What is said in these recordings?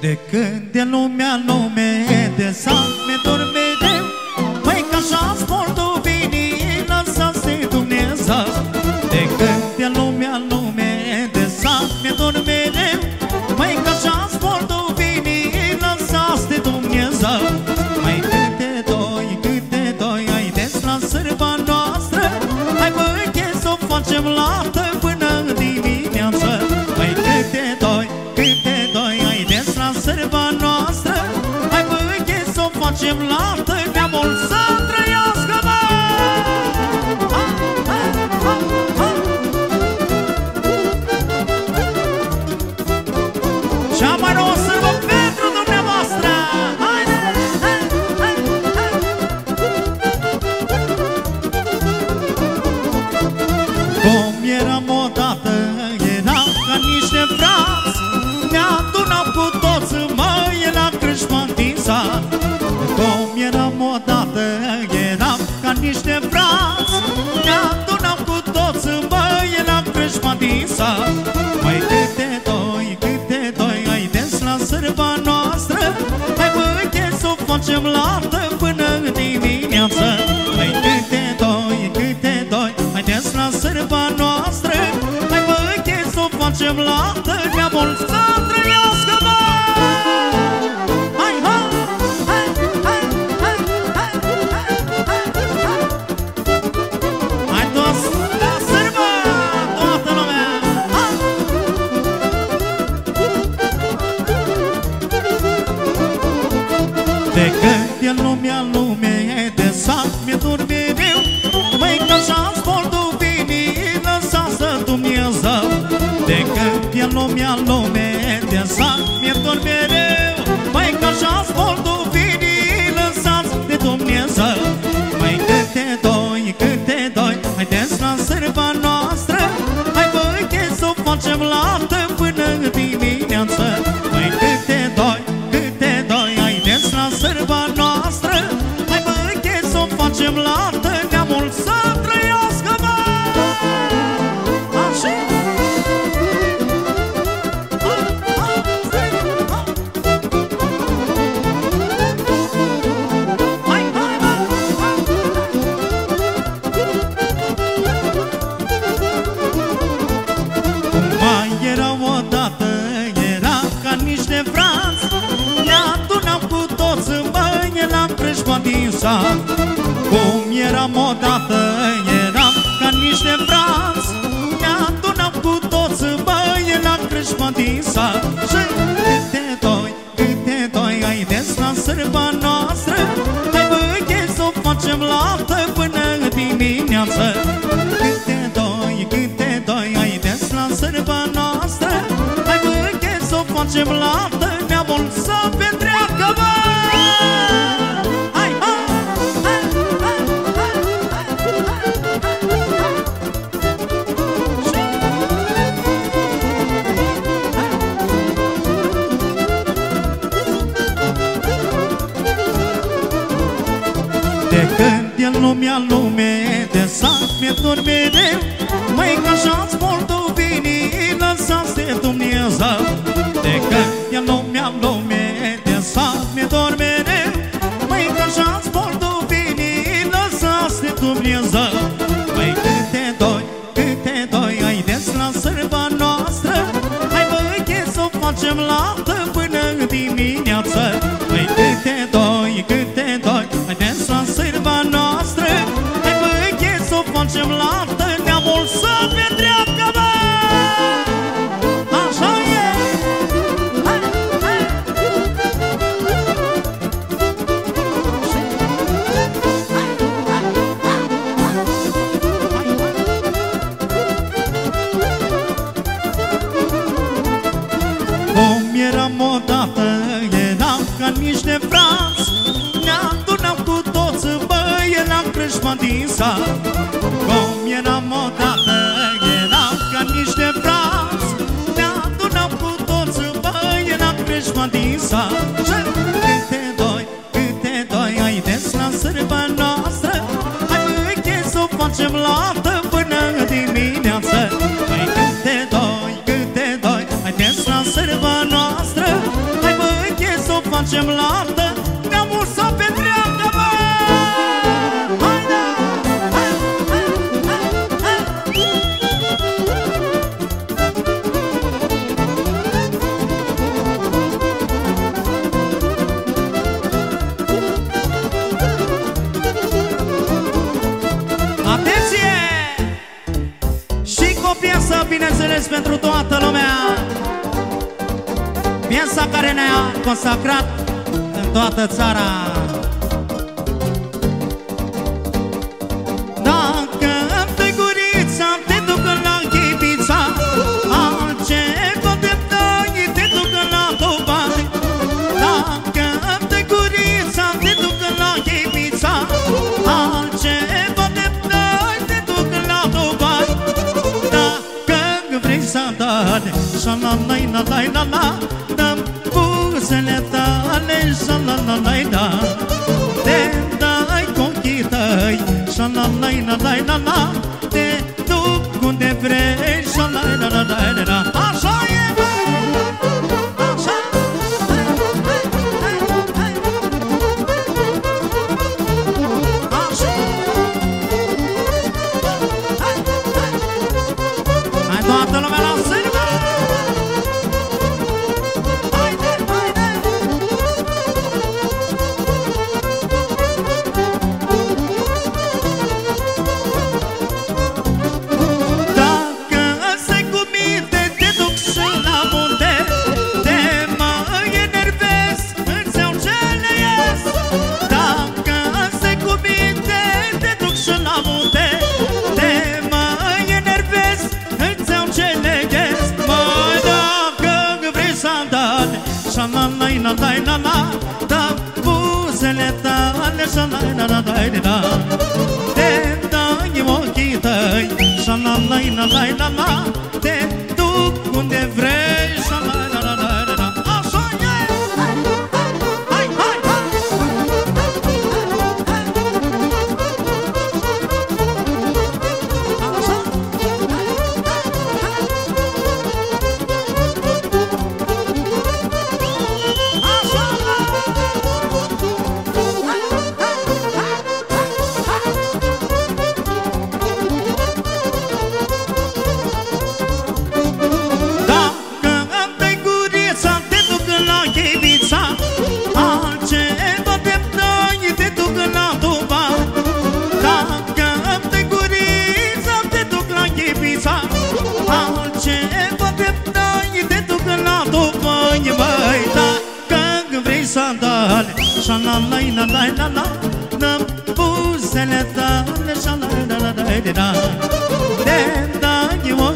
De când e lumea lume de sat ne dor facem la tăi de mulți crâșma din sat Mai câte doi, câte doi, haideți la sârba noastră. Hai băi, că să o facem lată până dimineață. Mai câte doi, câte doi, haideți la sârba noastră. Hai băi, că să o facem lată, neamul lumea lume de sat mi-e dor mereu. Măi că așa sportul vine lăsați de Dumnezeu. Măi câte doi, câte doi, haideți la sârba noastră. Hai băi că să o facem lată până dimineață la preșpa din sat Cum eram odată, eram ca niște frați. Ne adunam cu toți în băie la creșpa din sat Și câte doi, câte doi, haideți la sârba noastră. Hai băi că să o facem lată până dimineață? Câte doi, câte doi, haideți la sârba noastră. Hai băi că să o facem lată, neamul să petreacă, e lumea lume de sat mi-e dor mereu Măi că așa sportul vine lăsați de Dumnezeu. De când e lumea lume de sat mi-e dor mereu Măi că așa sportul vine lăsați de Dumnezeu. Măi câte doi, câte doi, haideți la sârba noastră. Hai băi că să o facem lată până dimineață răzmădinsa Cum eram odată, eram ca niște frați. Ne adunam cu toți, bă, eram creșmădinsa Câte doi, câte doi, haideți la sârba noastră. Hai să o facem lată până dimineață. Hai câte doi, câte doi, haideți la sârba noastră. Hai bă, să o facem lată Cantez pentru toată lumea. Piesa care ne-a consacrat În toată țara. zadare Șalalai-la-lai-la-la Dăm buzele tale Șalalai-la Te dai cu ochii tăi Șalalai-la-lai-la-la Te duc unde vrei Șalalai-la-lai-la Așa e! na dai na na Da buzele tale și na na na dai na na Te dai ochii tăi și na na na dai na na Te duc unde vrei şalallayna day la la Nam buzele da le şalayna la na de da De da gi o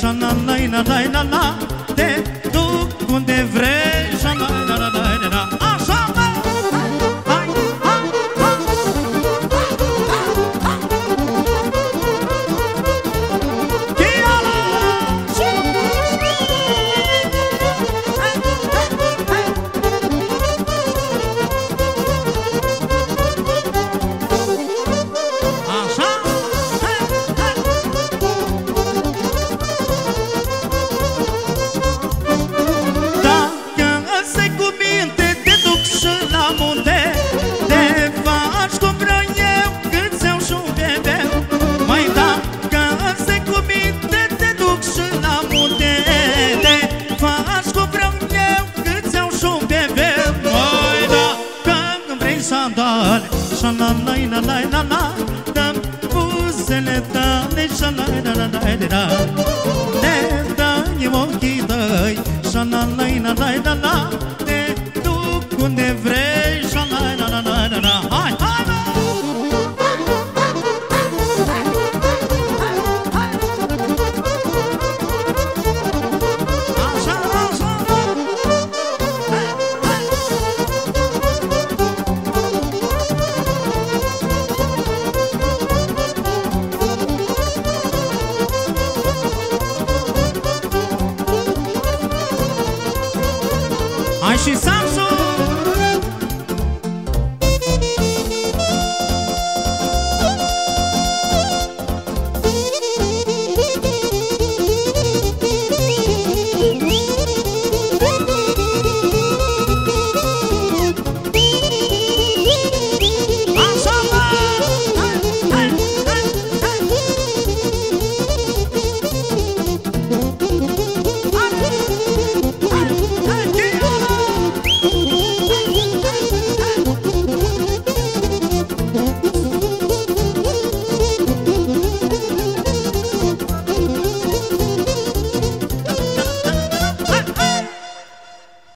shana day ina day la na, De duk unde vrei Lasele tale și la la la la la Te dai ochii tăi Și la la la la la